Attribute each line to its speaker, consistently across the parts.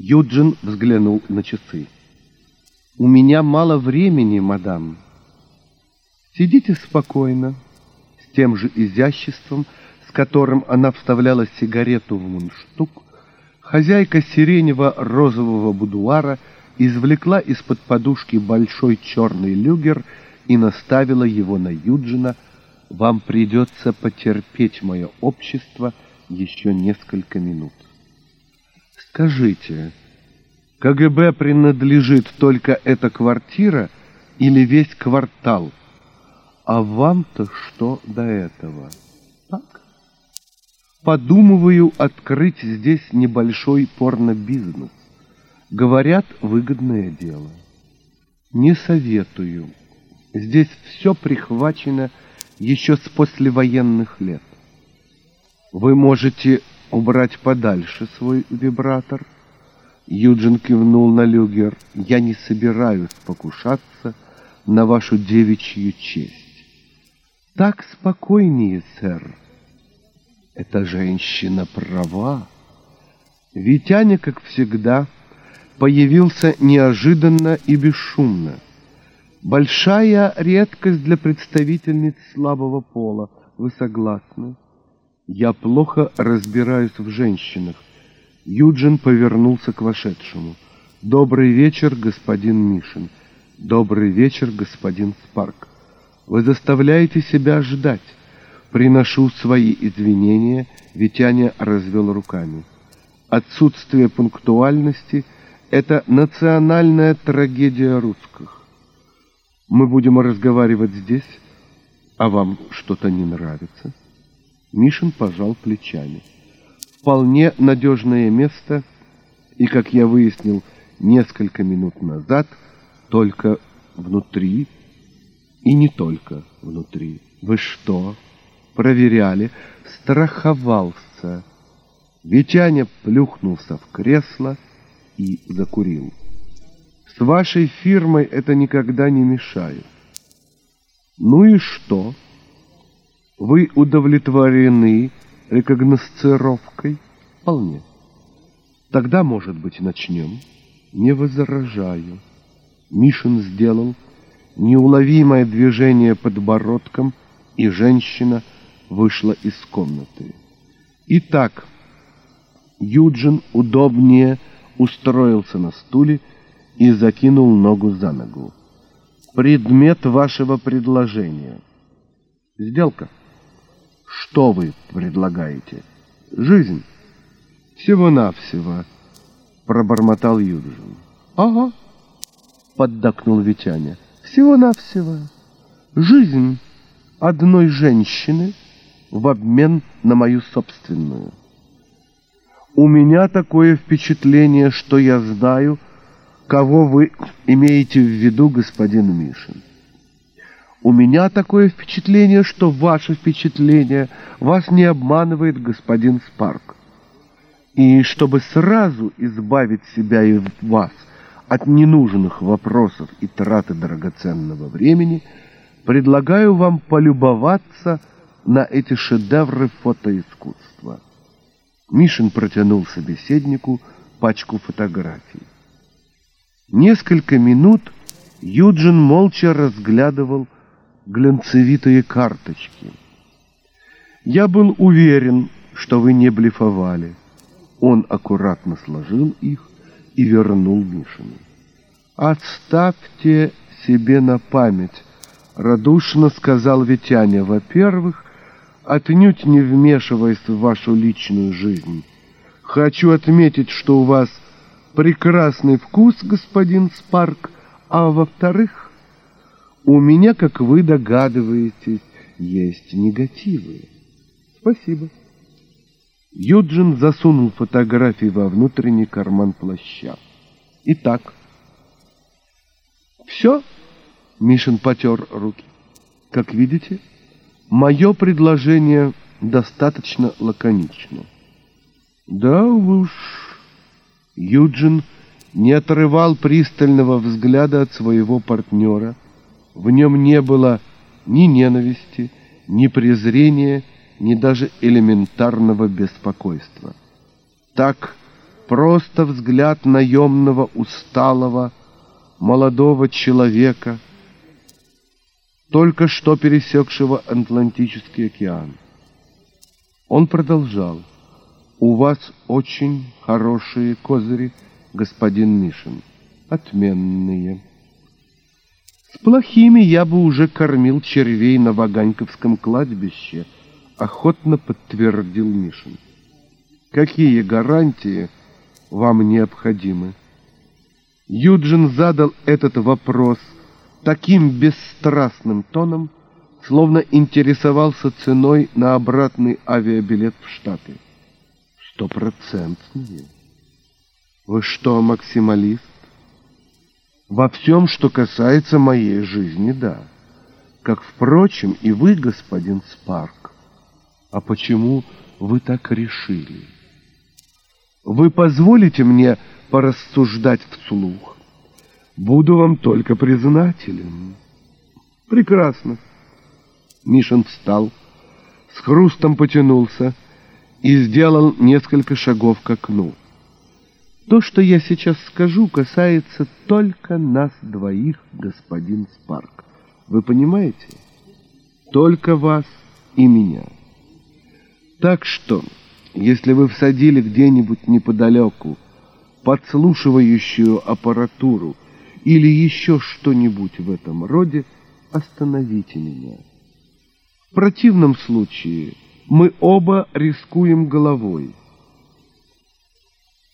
Speaker 1: Юджин взглянул на часы. «У меня мало времени, мадам. Сидите спокойно». С тем же изяществом, с которым она вставляла сигарету в мундштук, хозяйка сиренево-розового будуара извлекла из-под подушки большой черный люгер и наставила его на Юджина. «Вам придется потерпеть мое общество еще несколько минут». Скажите, КГБ принадлежит только эта квартира или весь квартал? А вам-то что до этого? Так? Подумываю открыть здесь небольшой порно-бизнес. Говорят, выгодное дело. Не советую. Здесь все прихвачено еще с послевоенных лет. Вы можете убрать подальше свой вибратор. Юджин кивнул на люгер. Я не собираюсь покушаться на вашу девичью честь. Так спокойнее, сэр. Эта женщина права. Витяня, как всегда, появился неожиданно и бесшумно. Большая редкость для представительниц слабого пола. Вы согласны? Я плохо разбираюсь в женщинах. Юджин повернулся к вошедшему. Добрый вечер, господин Мишин. Добрый вечер, господин Спарк. Вы заставляете себя ждать. Приношу свои извинения, Витяня развел руками. Отсутствие пунктуальности — это национальная трагедия русских. Мы будем разговаривать здесь, а вам что-то не нравится? Мишин пожал плечами. Вполне надежное место, и, как я выяснил несколько минут назад, только внутри, и не только внутри. Вы что, проверяли? Страховался. Витяня плюхнулся в кресло и закурил. С вашей фирмой это никогда не мешает. Ну и что? — вы удовлетворены рекогносцировкой? Вполне. Тогда, может быть, начнем? Не возражаю. Мишин сделал неуловимое движение подбородком, и женщина вышла из комнаты. Итак, Юджин удобнее устроился на стуле и закинул ногу за ногу. Предмет вашего предложения. Сделка. Что вы предлагаете? Жизнь. Всего-навсего, пробормотал Юджин. Ага, поддакнул Витяня. Всего-навсего. Жизнь одной женщины в обмен на мою собственную. У меня такое впечатление, что я знаю, кого вы имеете в виду, господин Мишин. У меня такое впечатление, что ваше впечатление вас не обманывает господин Спарк. И чтобы сразу избавить себя и вас от ненужных вопросов и траты драгоценного времени, предлагаю вам полюбоваться на эти шедевры фотоискусства. Мишин протянул собеседнику пачку фотографий. Несколько минут Юджин молча разглядывал глянцевитые карточки. Я был уверен, что вы не блефовали. Он аккуратно сложил их и вернул Мишину. «Отставьте себе на память», — радушно сказал Витяня. «Во-первых, отнюдь не вмешиваясь в вашу личную жизнь. Хочу отметить, что у вас прекрасный вкус, господин Спарк, а во-вторых, у меня, как вы догадываетесь, есть негативы. Спасибо. Юджин засунул фотографии во внутренний карман плаща. Итак. Все? Мишин потер руки. Как видите, мое предложение достаточно лаконично. Да уж. Юджин не отрывал пристального взгляда от своего партнера, в нем не было ни ненависти, ни презрения, ни даже элементарного беспокойства. Так просто взгляд наемного усталого молодого человека, только что пересекшего Атлантический океан. Он продолжал. «У вас очень хорошие козыри, господин Мишин, отменные». С плохими я бы уже кормил червей на Ваганьковском кладбище, охотно подтвердил Мишин. Какие гарантии вам необходимы? Юджин задал этот вопрос таким бесстрастным тоном, словно интересовался ценой на обратный авиабилет в Штаты. Стопроцентные. Вы что, максималист? Во всем, что касается моей жизни, да. Как, впрочем, и вы, господин Спарк. А почему вы так решили? Вы позволите мне порассуждать вслух? Буду вам только признателен. Прекрасно. Мишин встал, с хрустом потянулся и сделал несколько шагов к окну. То, что я сейчас скажу, касается только нас двоих, господин Спарк. Вы понимаете? Только вас и меня. Так что, если вы всадили где-нибудь неподалеку подслушивающую аппаратуру или еще что-нибудь в этом роде, остановите меня. В противном случае мы оба рискуем головой.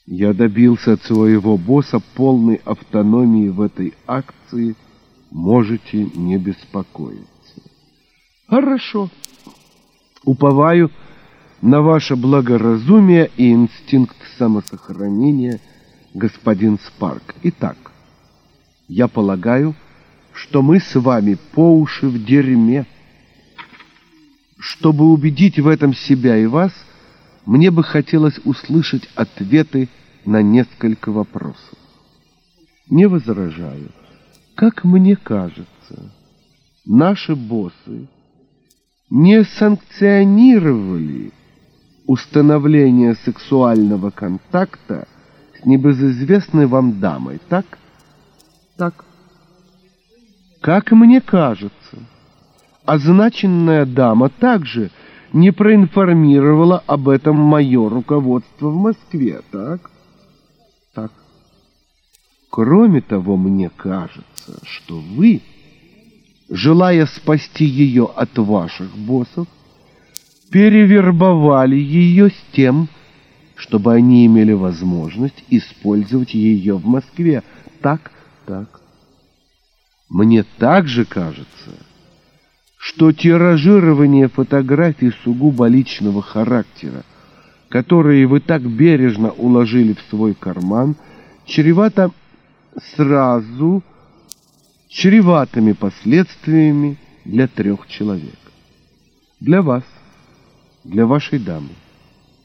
Speaker 1: Я добился от своего босса полной автономии в этой акции. Можете не беспокоиться. Хорошо. Уповаю на ваше благоразумие и инстинкт самосохранения, господин Спарк. Итак, я полагаю, что мы с вами по уши в дерьме. Чтобы убедить в этом себя и вас, мне бы хотелось услышать ответы на несколько вопросов. Не возражаю. Как мне кажется, наши боссы не санкционировали установление сексуального контакта с небезызвестной вам дамой, так? Так. Как мне кажется, означенная дама также – не проинформировала об этом мое руководство в Москве, так? Так. Кроме того, мне кажется, что вы, желая спасти ее от ваших боссов, перевербовали ее с тем, чтобы они имели возможность использовать ее в Москве. Так, так. Мне также кажется, что тиражирование фотографий сугубо личного характера, которые вы так бережно уложили в свой карман, чревато сразу чреватыми последствиями для трех человек. Для вас, для вашей дамы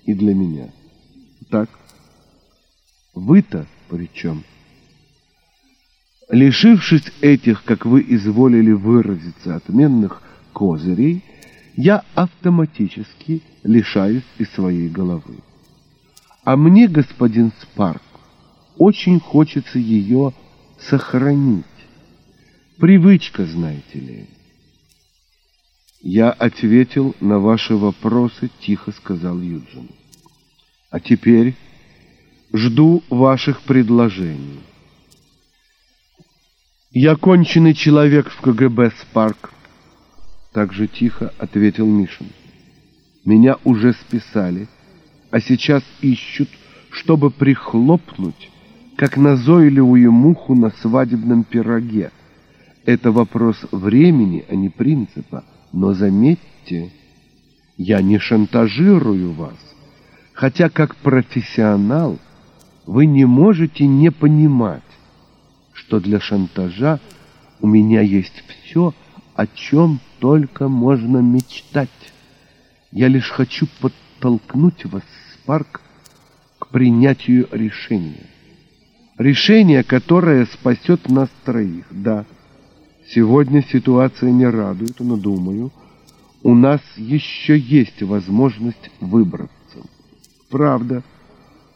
Speaker 1: и для меня. Так, вы-то при чем? Лишившись этих, как вы изволили выразиться, отменных козырей, я автоматически лишаюсь и своей головы. А мне, господин Спарк, очень хочется ее сохранить. Привычка, знаете ли. Я ответил на ваши вопросы, тихо сказал Юджин. А теперь жду ваших предложений. Я конченый человек в КГБ Спарк. Так же тихо ответил Мишин. Меня уже списали, а сейчас ищут, чтобы прихлопнуть, как назойливую муху на свадебном пироге. Это вопрос времени, а не принципа. Но заметьте, я не шантажирую вас, хотя как профессионал вы не можете не понимать, что для шантажа у меня есть все, о чем только можно мечтать. Я лишь хочу подтолкнуть вас, Спарк, к принятию решения. Решение, которое спасет нас троих, да. Сегодня ситуация не радует, но, думаю, у нас еще есть возможность выбраться. Правда,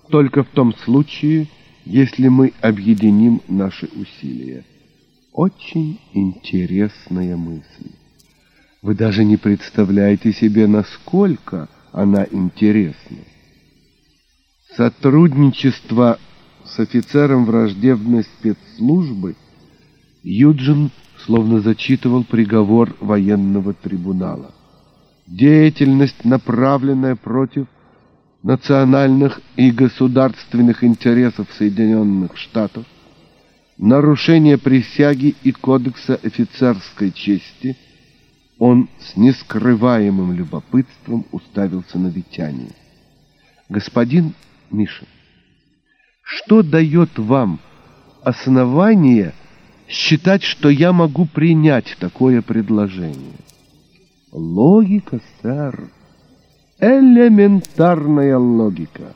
Speaker 1: только в том случае, если мы объединим наши усилия. Очень интересная мысль. Вы даже не представляете себе, насколько она интересна. Сотрудничество с офицером враждебной спецслужбы Юджин словно зачитывал приговор военного трибунала. Деятельность, направленная против национальных и государственных интересов Соединенных Штатов, нарушение присяги и кодекса офицерской чести, он с нескрываемым любопытством уставился на Витяне. «Господин Миша, что дает вам основание считать, что я могу принять такое предложение?» «Логика, сэр», Элементарная логика.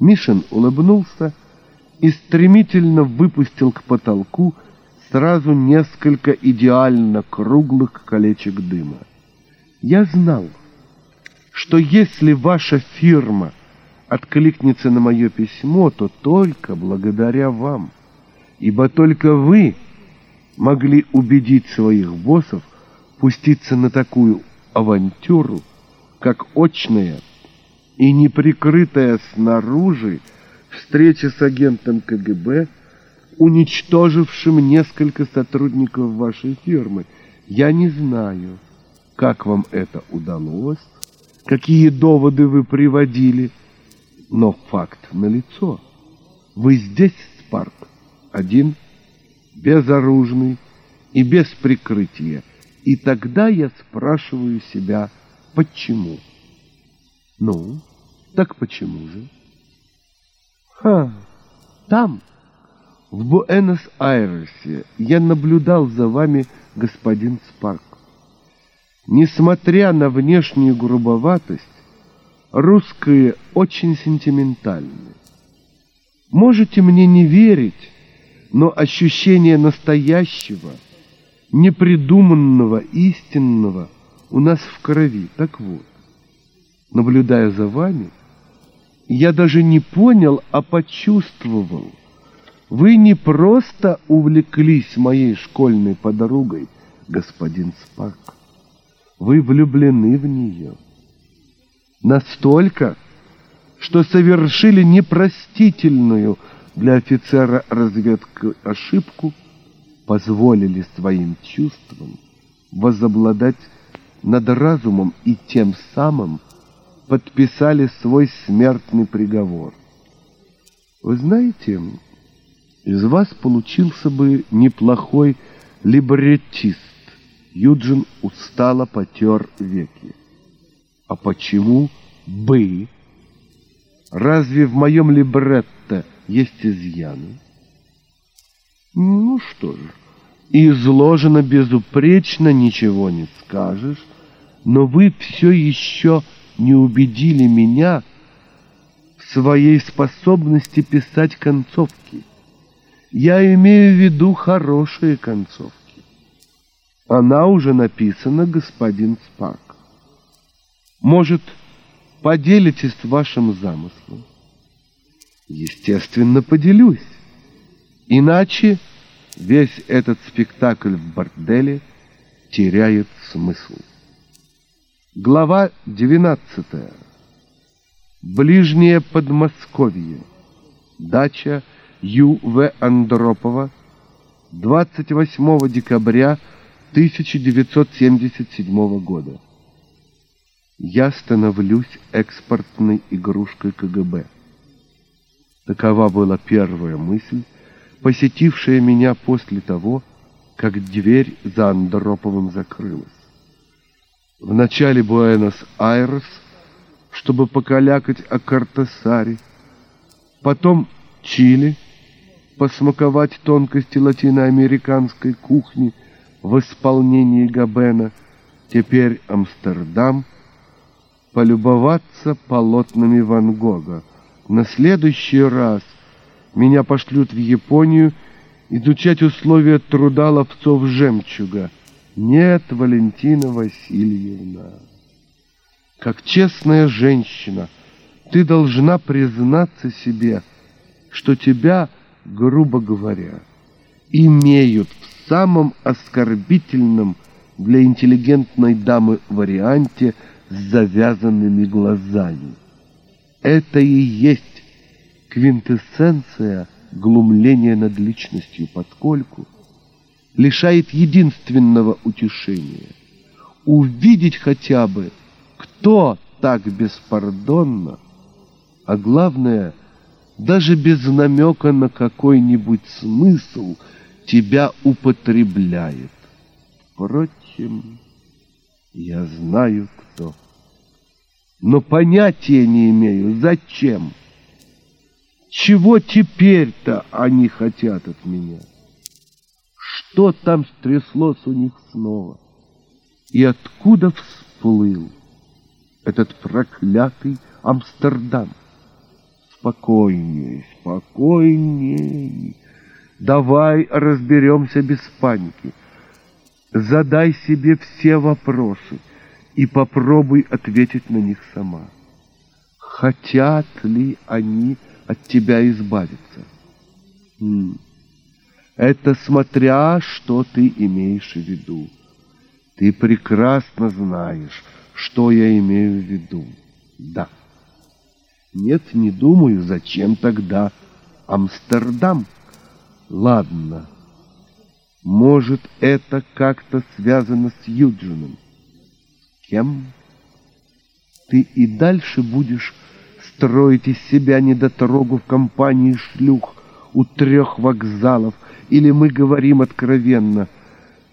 Speaker 1: Мишин улыбнулся и стремительно выпустил к потолку сразу несколько идеально круглых колечек дыма. Я знал, что если ваша фирма откликнется на мое письмо, то только благодаря вам, ибо только вы могли убедить своих боссов пуститься на такую авантюру, как очная и неприкрытая снаружи встреча с агентом КГБ, уничтожившим несколько сотрудников вашей фирмы. Я не знаю, как вам это удалось, какие доводы вы приводили, но факт налицо. Вы здесь, Спарк, один, безоружный и без прикрытия. И тогда я спрашиваю себя, Почему? Ну, так почему же? Ха, там, в Буэнос-Айресе, я наблюдал за вами, господин Спарк. Несмотря на внешнюю грубоватость, русские очень сентиментальны. Можете мне не верить, но ощущение настоящего, непридуманного, истинного – у нас в крови. Так вот, наблюдая за вами, я даже не понял, а почувствовал. Вы не просто увлеклись моей школьной подругой, господин Спак. Вы влюблены в нее. Настолько, что совершили непростительную для офицера разведки ошибку, позволили своим чувствам возобладать над разумом и тем самым подписали свой смертный приговор. Вы знаете, из вас получился бы неплохой либреттист. Юджин устало потер веки. А почему «бы»? Разве в моем либретто есть изъяны? Ну что же, изложено безупречно, ничего не скажешь, но вы все еще не убедили меня в своей способности писать концовки. Я имею в виду хорошие концовки. Она уже написана, господин Спарк. Может, поделитесь вашим замыслом? Естественно, поделюсь. Иначе весь этот спектакль в борделе теряет смысл. Глава 12. Ближнее Подмосковье. Дача Ю.В. Андропова. 28 декабря 1977 года. Я становлюсь экспортной игрушкой КГБ. Такова была первая мысль, посетившая меня после того, как дверь за Андроповым закрылась. В начале Буэнос-Айрес, чтобы покалякать о Картасаре, потом Чили, посмаковать тонкости латиноамериканской кухни в исполнении Габена, теперь Амстердам, полюбоваться полотнами Ван Гога. На следующий раз – меня пошлют в Японию изучать условия труда ловцов жемчуга. Нет, Валентина Васильевна. Как честная женщина, ты должна признаться себе, что тебя, грубо говоря, имеют в самом оскорбительном для интеллигентной дамы варианте с завязанными глазами. Это и есть квинтэссенция глумления над личностью, поскольку лишает единственного утешения — увидеть хотя бы, кто так беспардонно, а главное, даже без намека на какой-нибудь смысл тебя употребляет. Впрочем, я знаю кто, но понятия не имею, зачем. Чего теперь-то они хотят от меня? Что там стряслось у них снова? И откуда всплыл этот проклятый Амстердам? Спокойнее, спокойнее. Давай разберемся без паники. Задай себе все вопросы и попробуй ответить на них сама. Хотят ли они от тебя избавиться. Это смотря, что ты имеешь в виду. Ты прекрасно знаешь, что я имею в виду. Да. Нет, не думаю, зачем тогда Амстердам? Ладно. Может, это как-то связано с Юджином. Кем? Ты и дальше будешь строить из себя недотрогу в компании шлюх у трех вокзалов, или мы говорим откровенно.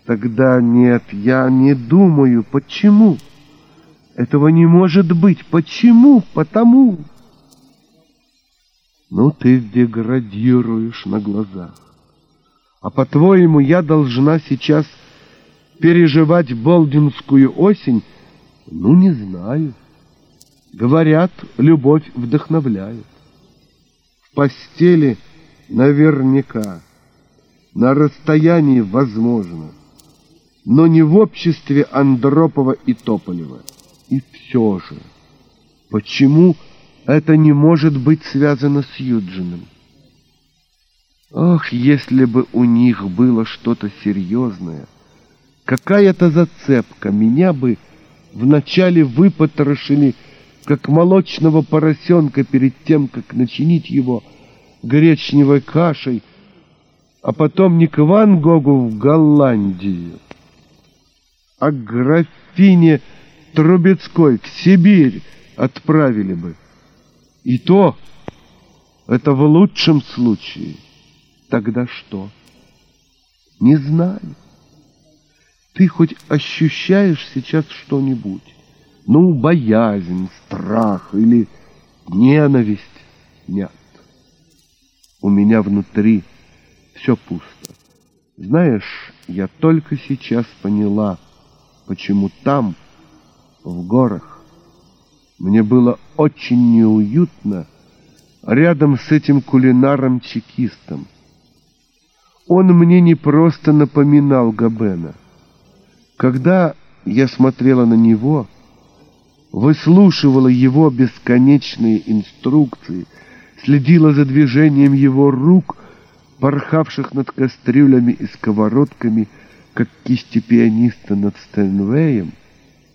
Speaker 1: Тогда нет, я не думаю. Почему? Этого не может быть. Почему? Потому. Ну, ты деградируешь на глазах. А по-твоему, я должна сейчас переживать болдинскую осень? Ну, не знаю. Говорят, любовь вдохновляет. В постели наверняка, на расстоянии возможно, но не в обществе Андропова и Тополева. И все же, почему это не может быть связано с Юджином? Ох, если бы у них было что-то серьезное, какая-то зацепка, меня бы вначале выпотрошили как молочного поросенка перед тем, как начинить его гречневой кашей, а потом не к Ван Гогу в Голландию, а к графине Трубецкой в Сибирь отправили бы. И то это в лучшем случае. Тогда что? Не знаю. Ты хоть ощущаешь сейчас что-нибудь? Ну, боязнь, страх или ненависть. Нет. У меня внутри все пусто. Знаешь, я только сейчас поняла, почему там, в горах, мне было очень неуютно рядом с этим кулинаром-чекистом. Он мне не просто напоминал Габена. Когда я смотрела на него, выслушивала его бесконечные инструкции, следила за движением его рук, порхавших над кастрюлями и сковородками, как кисти пианиста над Стэнвеем,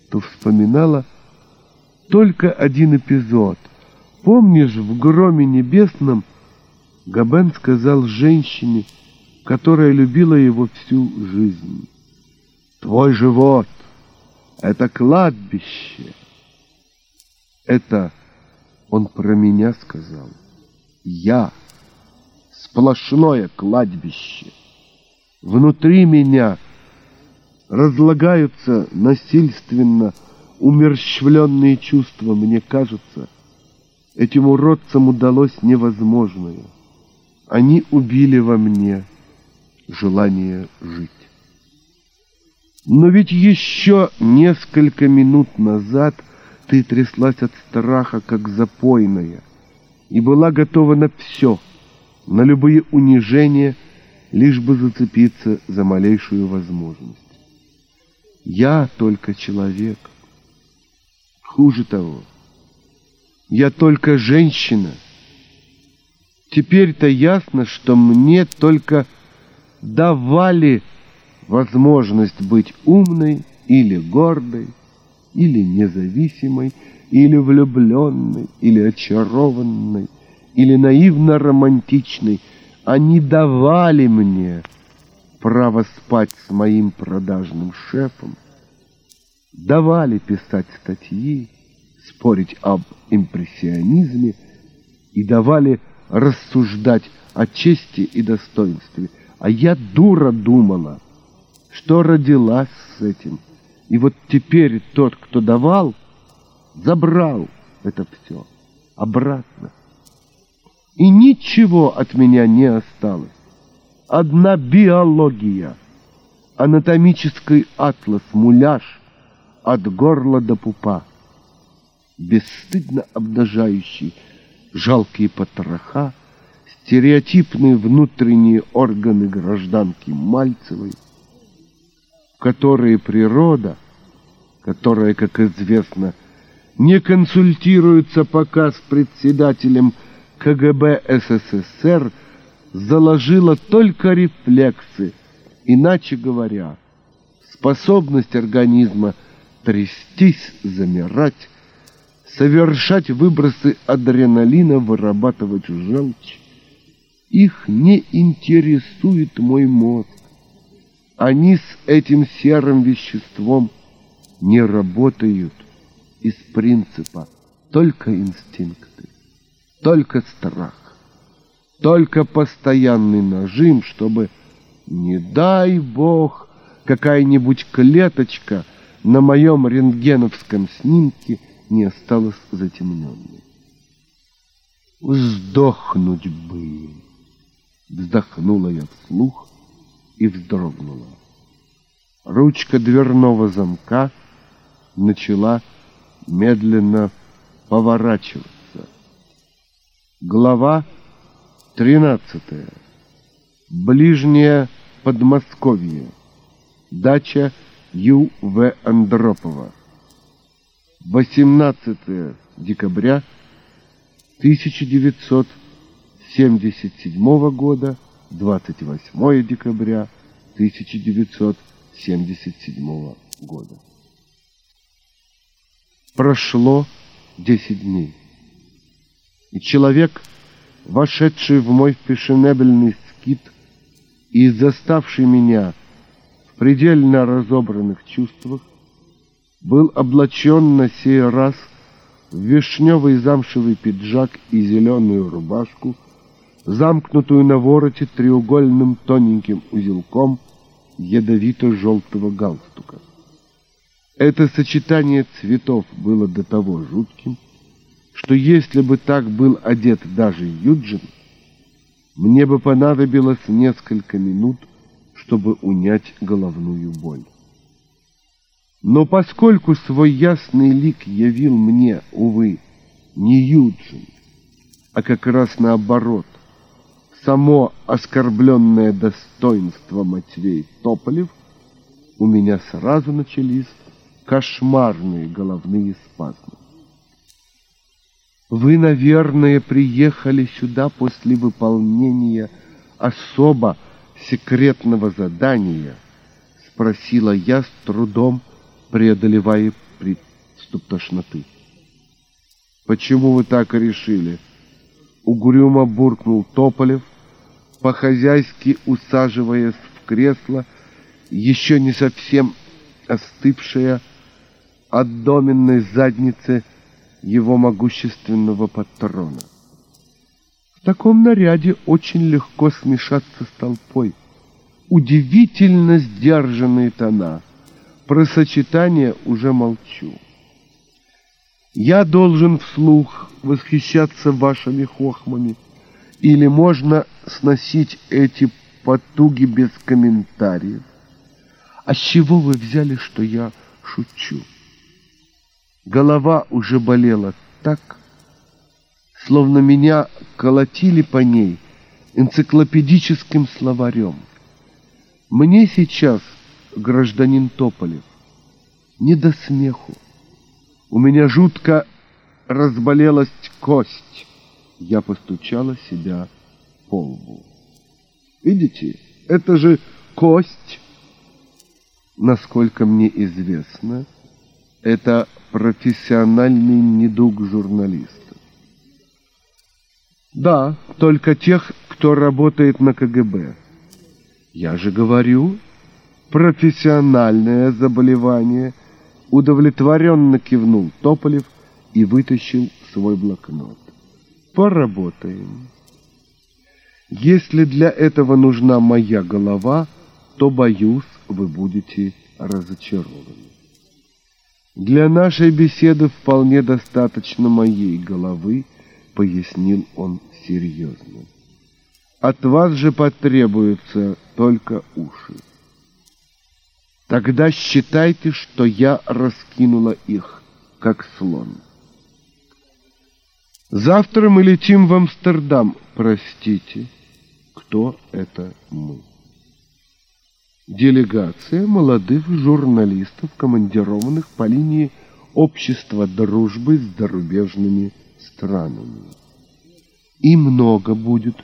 Speaker 1: то вспоминала только один эпизод. Помнишь, в «Громе небесном» Габен сказал женщине, которая любила его всю жизнь, «Твой живот — это кладбище». Это он про меня сказал. Я — сплошное кладбище. Внутри меня разлагаются насильственно умерщвленные чувства. Мне кажется, этим уродцам удалось невозможное. Они убили во мне желание жить. Но ведь еще несколько минут назад — ты тряслась от страха, как запойная, и была готова на все, на любые унижения, лишь бы зацепиться за малейшую возможность. Я только человек. Хуже того, Я только женщина. Теперь-то ясно, что мне только давали возможность быть умной или гордой, или независимой, или влюбленной, или очарованной, или наивно-романтичной. Они давали мне право спать с моим продажным шефом, давали писать статьи, спорить об импрессионизме и давали рассуждать о чести и достоинстве. А я дура думала, что родилась с этим. И вот теперь тот, кто давал, забрал это все обратно. И ничего от меня не осталось. Одна биология, анатомический атлас, муляж от горла до пупа, бесстыдно обнажающий жалкие потроха, стереотипные внутренние органы гражданки Мальцевой, которые природа, которая, как известно, не консультируется пока с председателем КГБ СССР, заложила только рефлексы, иначе говоря, способность организма трястись, замирать, совершать выбросы адреналина, вырабатывать желчь. Их не интересует мой мозг. Они с этим серым веществом не работают из принципа. Только инстинкты, только страх, только постоянный нажим, чтобы, не дай бог, какая-нибудь клеточка на моем рентгеновском снимке – не осталась затемненной. «Вздохнуть бы!» Вздохнула я вслух и вздрогнула. Ручка дверного замка начала медленно поворачиваться. Глава тринадцатая. Ближнее Подмосковье. Дача Ю.В. Андропова. 18 декабря 1977 года, 28 декабря 1977 года. Прошло 10 дней, и человек, вошедший в мой фешенебельный скит и заставший меня в предельно разобранных чувствах, был облачен на сей раз в вишневый замшевый пиджак и зеленую рубашку, замкнутую на вороте треугольным тоненьким узелком ядовито-желтого галстука. Это сочетание цветов было до того жутким, что если бы так был одет даже Юджин, мне бы понадобилось несколько минут, чтобы унять головную боль. Но поскольку свой ясный лик явил мне, увы, не Юджин, а как раз наоборот, само оскорбленное достоинство Матвей Тополев, у меня сразу начались кошмарные головные спазмы. Вы, наверное, приехали сюда после выполнения особо секретного задания, спросила я с трудом, преодолевая приступ тошноты. «Почему вы так решили?» Угрюмо буркнул Тополев, по-хозяйски усаживаясь в кресло, еще не совсем остывшее от доменной задницы его могущественного патрона. В таком наряде очень легко смешаться с толпой. Удивительно сдержанные тона — про сочетание уже молчу. Я должен вслух восхищаться вашими хохмами, или можно сносить эти потуги без комментариев? А с чего вы взяли, что я шучу? Голова уже болела так, словно меня колотили по ней энциклопедическим словарем. Мне сейчас гражданин Тополев. Не до смеху. У меня жутко разболелась кость. Я постучала себя по лбу. Видите, это же кость. Насколько мне известно, это профессиональный недуг журналиста. Да, только тех, кто работает на КГБ. Я же говорю, профессиональное заболевание. Удовлетворенно кивнул Тополев и вытащил свой блокнот. Поработаем. Если для этого нужна моя голова, то, боюсь, вы будете разочарованы. Для нашей беседы вполне достаточно моей головы, пояснил он серьезно. От вас же потребуются только уши. Тогда считайте, что я раскинула их, как слон. Завтра мы летим в Амстердам. Простите, кто это мы? Делегация молодых журналистов, командированных по линии общества дружбы с зарубежными странами. И много будет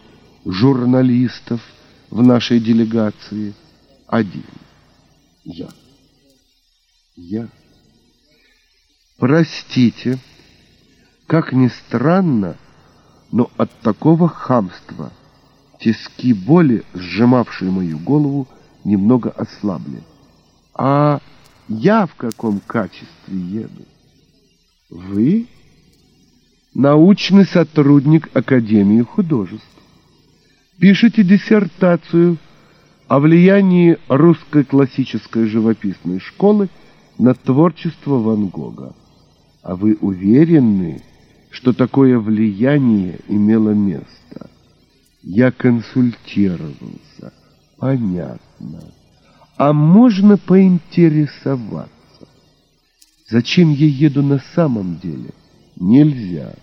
Speaker 1: журналистов в нашей делегации. Один. Я. Я. Простите, как ни странно, но от такого хамства тиски боли, сжимавшие мою голову, немного ослабли. А я в каком качестве еду? Вы? Научный сотрудник Академии художеств. Пишите диссертацию о влиянии русской классической живописной школы на творчество Ван Гога. А вы уверены, что такое влияние имело место? Я консультировался. Понятно. А можно поинтересоваться? Зачем я еду на самом деле? Нельзя.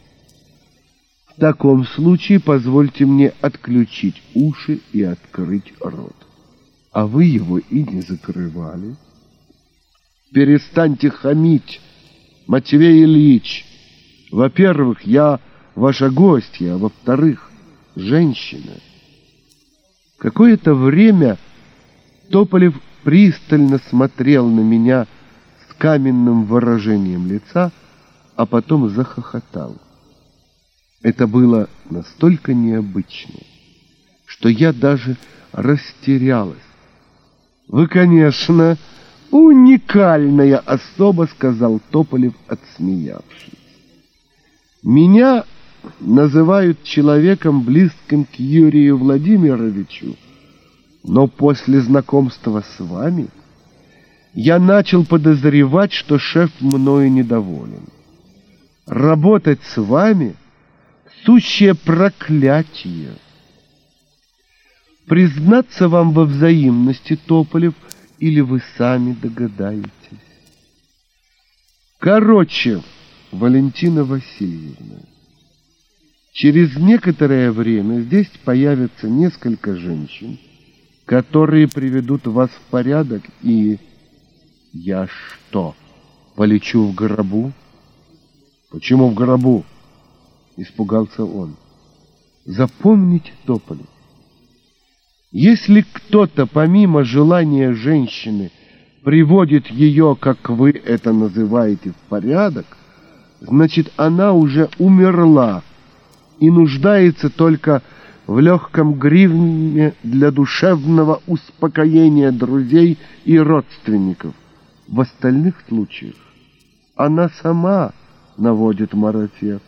Speaker 1: В таком случае позвольте мне отключить уши и открыть рот. А вы его и не закрывали. Перестаньте хамить, Матвей Ильич. Во-первых, я ваша гостья, а во-вторых, женщина. Какое-то время Тополев пристально смотрел на меня с каменным выражением лица, а потом захохотал. Это было настолько необычно, что я даже растерялась. «Вы, конечно, уникальная особа», — сказал Тополев, отсмеявшись. «Меня называют человеком, близким к Юрию Владимировичу, но после знакомства с вами я начал подозревать, что шеф мною недоволен. Работать с вами — сущее проклятие. Признаться вам во взаимности, Тополев, или вы сами догадаетесь? Короче, Валентина Васильевна, Через некоторое время здесь появится несколько женщин, которые приведут вас в порядок, и я что, полечу в гробу? Почему в гробу? Испугался он. Запомните, Тополев, если кто-то помимо желания женщины приводит ее, как вы это называете, в порядок, значит, она уже умерла, и нуждается только в легком гривне для душевного успокоения друзей и родственников. В остальных случаях она сама наводит марафет.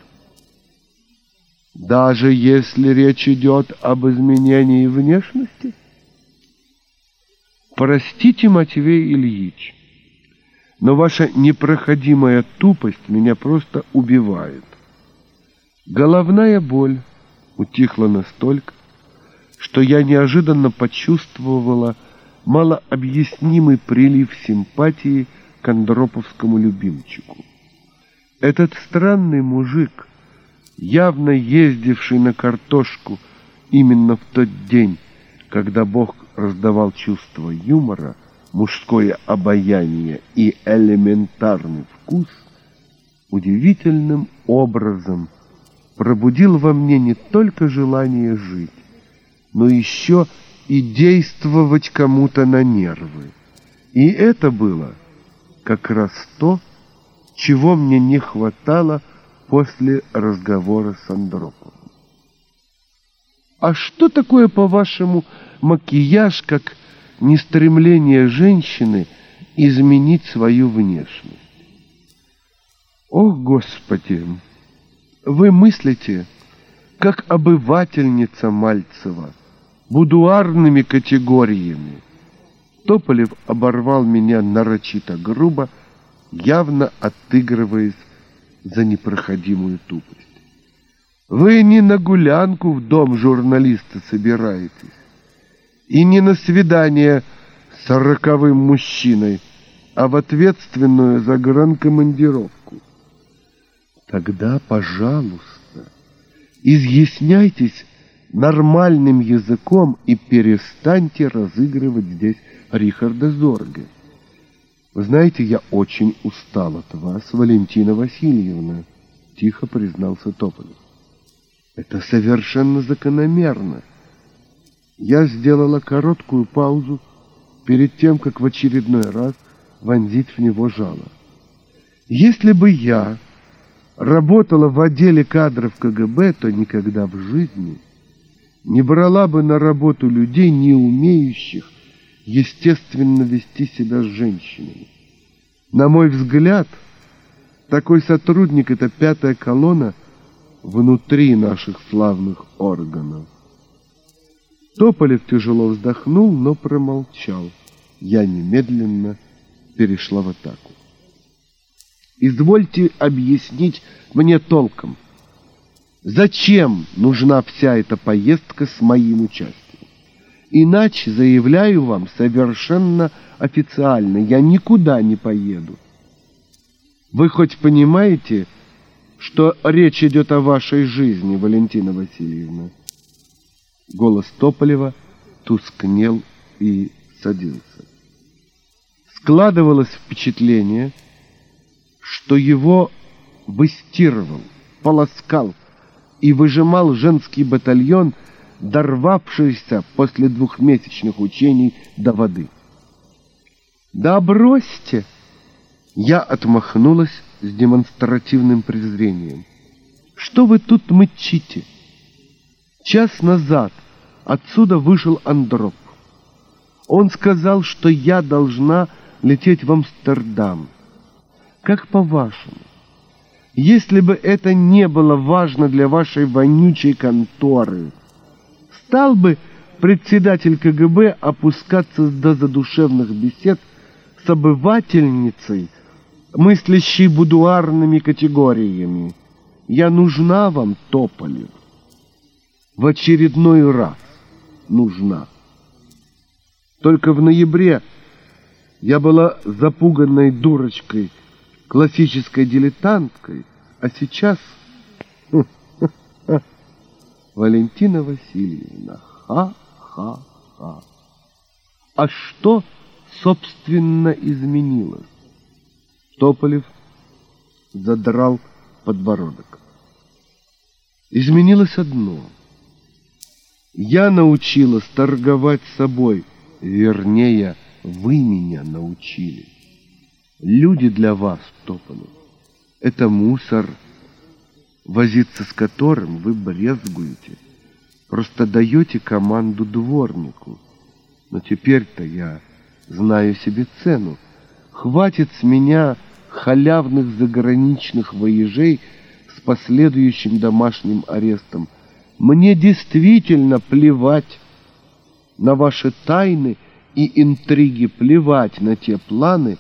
Speaker 1: Даже если речь идет об изменении внешности? Простите, Матвей Ильич, но ваша непроходимая тупость меня просто убивает. Головная боль утихла настолько, что я неожиданно почувствовала малообъяснимый прилив симпатии к Андроповскому любимчику. Этот странный мужик, явно ездивший на картошку именно в тот день, когда Бог раздавал чувство юмора, мужское обаяние и элементарный вкус, удивительным образом пробудил во мне не только желание жить, но еще и действовать кому-то на нервы. И это было как раз то, чего мне не хватало после разговора с Андроповым. А что такое, по-вашему, макияж, как не стремление женщины изменить свою внешность? О, Господи! Вы мыслите, как обывательница Мальцева, будуарными категориями. Тополев оборвал меня нарочито грубо, явно отыгрываясь за непроходимую тупость. Вы не на гулянку в дом журналиста собираетесь, и не на свидание с сороковым мужчиной, а в ответственную загранкомандировку. Тогда, пожалуйста, изъясняйтесь нормальным языком и перестаньте разыгрывать здесь Рихарда Зорга. Вы знаете, я очень устал от вас, Валентина Васильевна, тихо признался Тополев. Это совершенно закономерно. Я сделала короткую паузу перед тем, как в очередной раз вонзить в него жало. Если бы я работала в отделе кадров КГБ, то никогда в жизни не брала бы на работу людей, не умеющих естественно вести себя с женщинами. На мой взгляд, такой сотрудник — это пятая колонна внутри наших славных органов. Тополев тяжело вздохнул, но промолчал. Я немедленно перешла в атаку. Извольте объяснить мне толком, зачем нужна вся эта поездка с моим участием. Иначе, заявляю вам совершенно официально, я никуда не поеду. Вы хоть понимаете, что речь идет о вашей жизни, Валентина Васильевна? Голос Тополева тускнел и садился. Складывалось впечатление, что его выстирывал, полоскал и выжимал женский батальон – дорвавшийся после двухмесячных учений до воды. «Да бросьте!» Я отмахнулась с демонстративным презрением. «Что вы тут мычите?» Час назад отсюда вышел Андроп. Он сказал, что я должна лететь в Амстердам. Как по-вашему? Если бы это не было важно для вашей вонючей конторы, стал бы председатель КГБ опускаться до задушевных бесед с обывательницей, мыслящей будуарными категориями. Я нужна вам, Тополев. В очередной раз нужна. Только в ноябре я была запуганной дурочкой, классической дилетанткой, а сейчас... Валентина Васильевна, ха-ха-ха. А что, собственно, изменилось? Тополев задрал подбородок. Изменилось одно. Я научилась торговать собой, вернее, вы меня научили. Люди для вас, Тополев, это мусор, возиться с которым вы брезгуете. Просто даете команду дворнику. Но теперь-то я знаю себе цену. Хватит с меня халявных заграничных воежей с последующим домашним арестом. Мне действительно плевать на ваши тайны и интриги, плевать на те планы,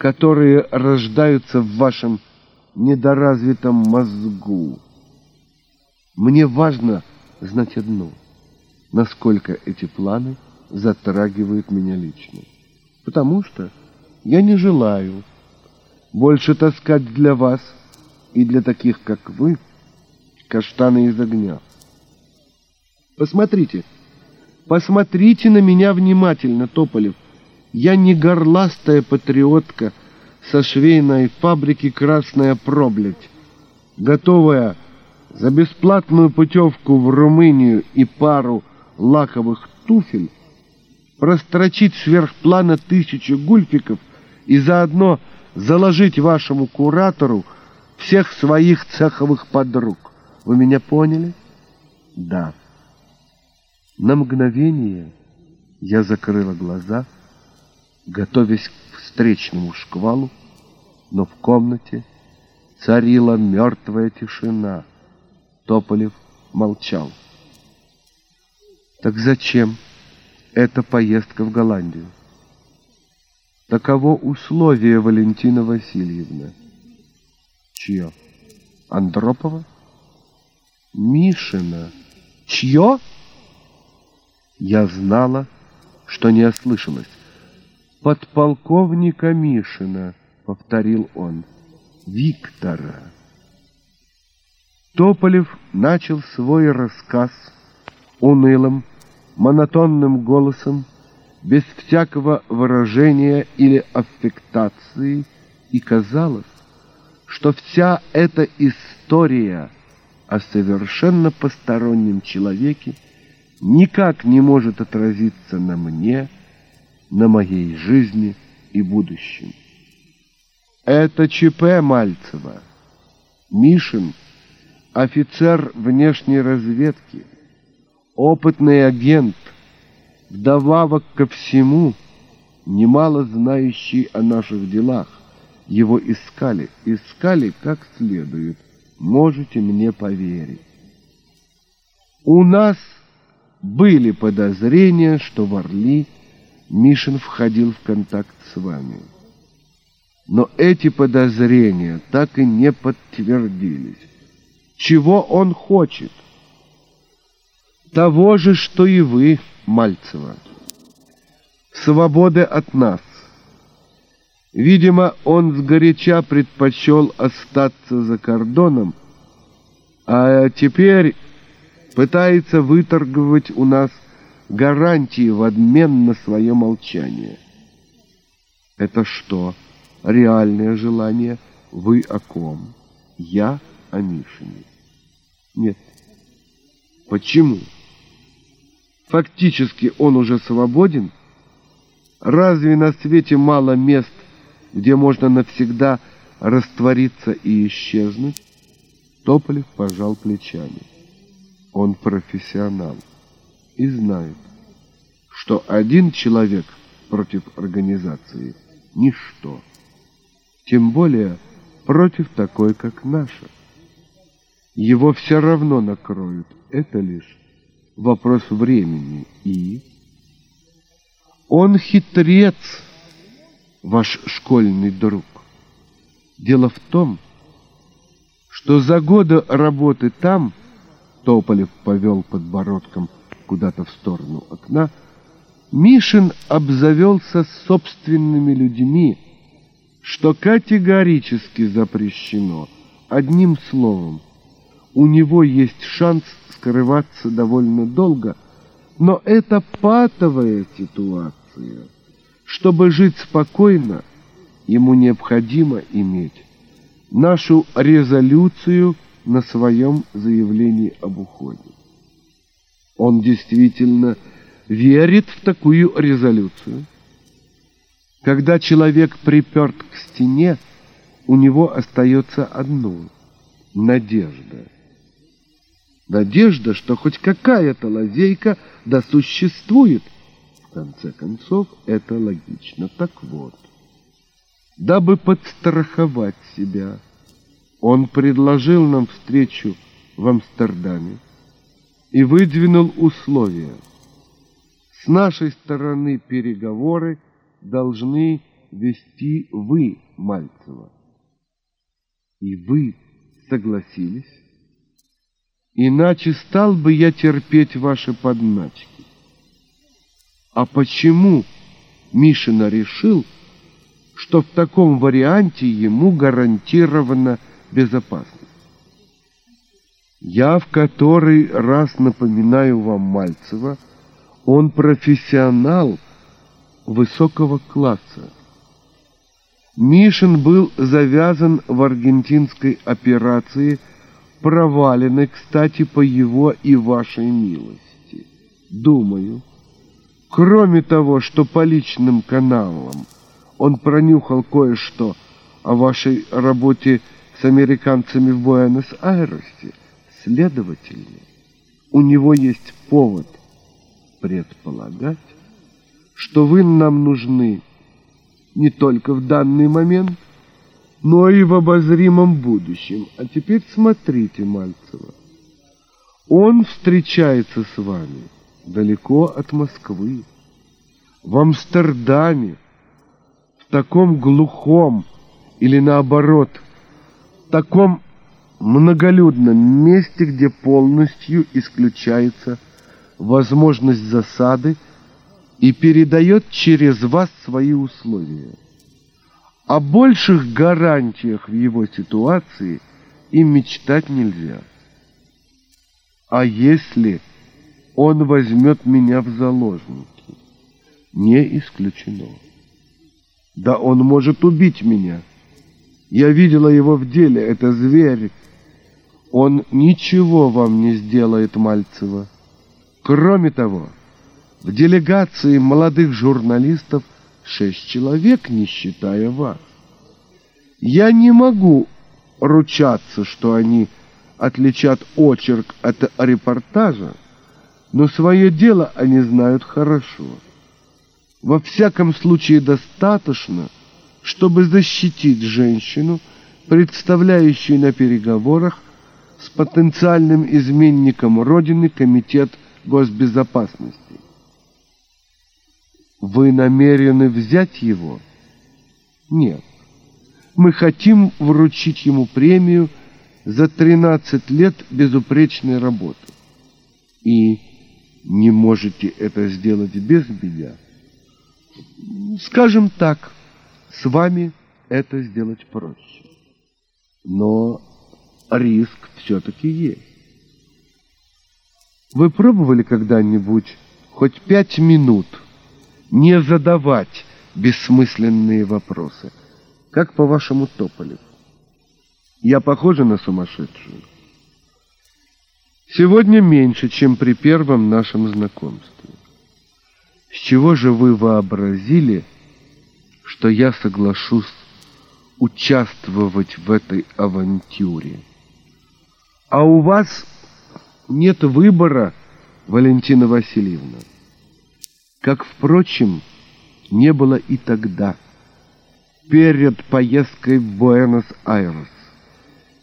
Speaker 1: которые рождаются в вашем недоразвитом мозгу. Мне важно знать одно, насколько эти планы затрагивают меня лично. Потому что я не желаю больше таскать для вас и для таких, как вы, каштаны из огня. Посмотрите, посмотрите на меня внимательно, Тополев. Я не горластая патриотка, со швейной фабрики «Красная проблядь», готовая за бесплатную путевку в Румынию и пару лаковых туфель прострочить сверх плана тысячу гульфиков и заодно заложить вашему куратору всех своих цеховых подруг. Вы меня поняли? Да. На мгновение я закрыла глаза, готовясь к встречному шквалу, но в комнате царила мертвая тишина. Тополев молчал. Так зачем эта поездка в Голландию? Таково условие Валентина Васильевна. Чье? Андропова? Мишина. Чье? Я знала, что не ослышалась. Подполковника Мишина, повторил он. Виктора. Тополев начал свой рассказ унылым, монотонным голосом, без всякого выражения или аффектации, и казалось, что вся эта история о совершенно постороннем человеке никак не может отразиться на мне, на моей жизни и будущем. Это ЧП Мальцева. Мишин — офицер внешней разведки, опытный агент, вдобавок ко всему, немало знающий о наших делах. Его искали, искали как следует, можете мне поверить. У нас были подозрения, что в Орли Мишин входил в контакт с вами. Но эти подозрения так и не подтвердились. Чего он хочет? Того же, что и вы, Мальцева. Свободы от нас. Видимо, он сгоряча предпочел остаться за кордоном, а теперь пытается выторговать у нас гарантии в обмен на свое молчание. Это что, реальное желание? Вы о ком? Я о Мишине. Нет. Почему? Фактически он уже свободен? Разве на свете мало мест, где можно навсегда раствориться и исчезнуть? Тополев пожал плечами. Он профессионал и знает, что один человек против организации – ничто. Тем более против такой, как наша. Его все равно накроют. Это лишь вопрос времени. И он хитрец, ваш школьный друг. Дело в том, что за годы работы там Тополев повел подбородком куда-то в сторону окна, Мишин обзавелся собственными людьми, что категорически запрещено. Одним словом, у него есть шанс скрываться довольно долго, но это патовая ситуация. Чтобы жить спокойно, ему необходимо иметь нашу резолюцию – на своем заявлении об уходе. Он действительно верит в такую резолюцию. Когда человек приперт к стене, у него остается одно — надежда. Надежда, что хоть какая-то лазейка да существует. В конце концов, это логично. Так вот, дабы подстраховать себя — он предложил нам встречу в Амстердаме и выдвинул условия. С нашей стороны переговоры должны вести вы, Мальцева. И вы согласились? Иначе стал бы я терпеть ваши подначки. А почему Мишина решил, что в таком варианте ему гарантировано безопасность. Я в который раз напоминаю вам Мальцева, он профессионал высокого класса. Мишин был завязан в аргентинской операции, проваленной, кстати, по его и вашей милости. Думаю, кроме того, что по личным каналам он пронюхал кое-что о вашей работе с американцами в Буэнос-Айресе, следовательно, у него есть повод предполагать, что вы нам нужны не только в данный момент, но и в обозримом будущем. А теперь смотрите, Мальцева. Он встречается с вами далеко от Москвы, в Амстердаме, в таком глухом или наоборот, в таком многолюдном месте, где полностью исключается возможность засады и передает через вас свои условия. О больших гарантиях в его ситуации и мечтать нельзя. А если он возьмет меня в заложники? Не исключено. Да он может убить меня. Я видела его в деле, это зверь. Он ничего вам не сделает, Мальцева. Кроме того, в делегации молодых журналистов шесть человек, не считая вас. Я не могу ручаться, что они отличат очерк от репортажа, но свое дело они знают хорошо. Во всяком случае достаточно, чтобы защитить женщину, представляющую на переговорах с потенциальным изменником Родины Комитет госбезопасности. Вы намерены взять его? Нет. Мы хотим вручить ему премию за 13 лет безупречной работы. И не можете это сделать без меня. Скажем так, с вами это сделать проще. Но риск все-таки есть. Вы пробовали когда-нибудь хоть пять минут – не задавать бессмысленные вопросы. Как по-вашему, Тополев? Я похожа на сумасшедшую? Сегодня меньше, чем при первом нашем знакомстве. С чего же вы вообразили, что я соглашусь участвовать в этой авантюре? А у вас нет выбора, Валентина Васильевна как, впрочем, не было и тогда, перед поездкой в Буэнос-Айрес.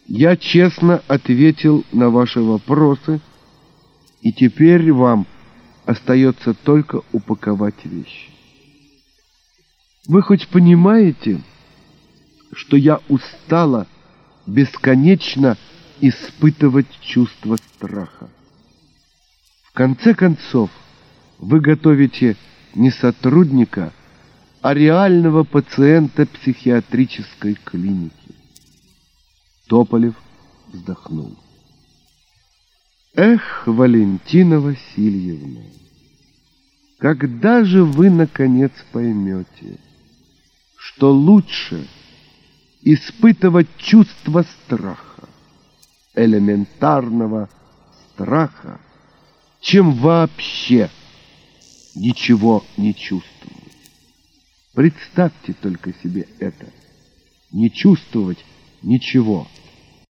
Speaker 1: Я честно ответил на ваши вопросы, и теперь вам остается только упаковать вещи. Вы хоть понимаете, что я устала бесконечно испытывать чувство страха? В конце концов, вы готовите не сотрудника, а реального пациента психиатрической клиники. Тополев вздохнул. Эх, Валентина Васильевна, когда же вы, наконец, поймете, что лучше испытывать чувство страха, элементарного страха, чем вообще ничего не чувствовать. Представьте только себе это. Не чувствовать ничего.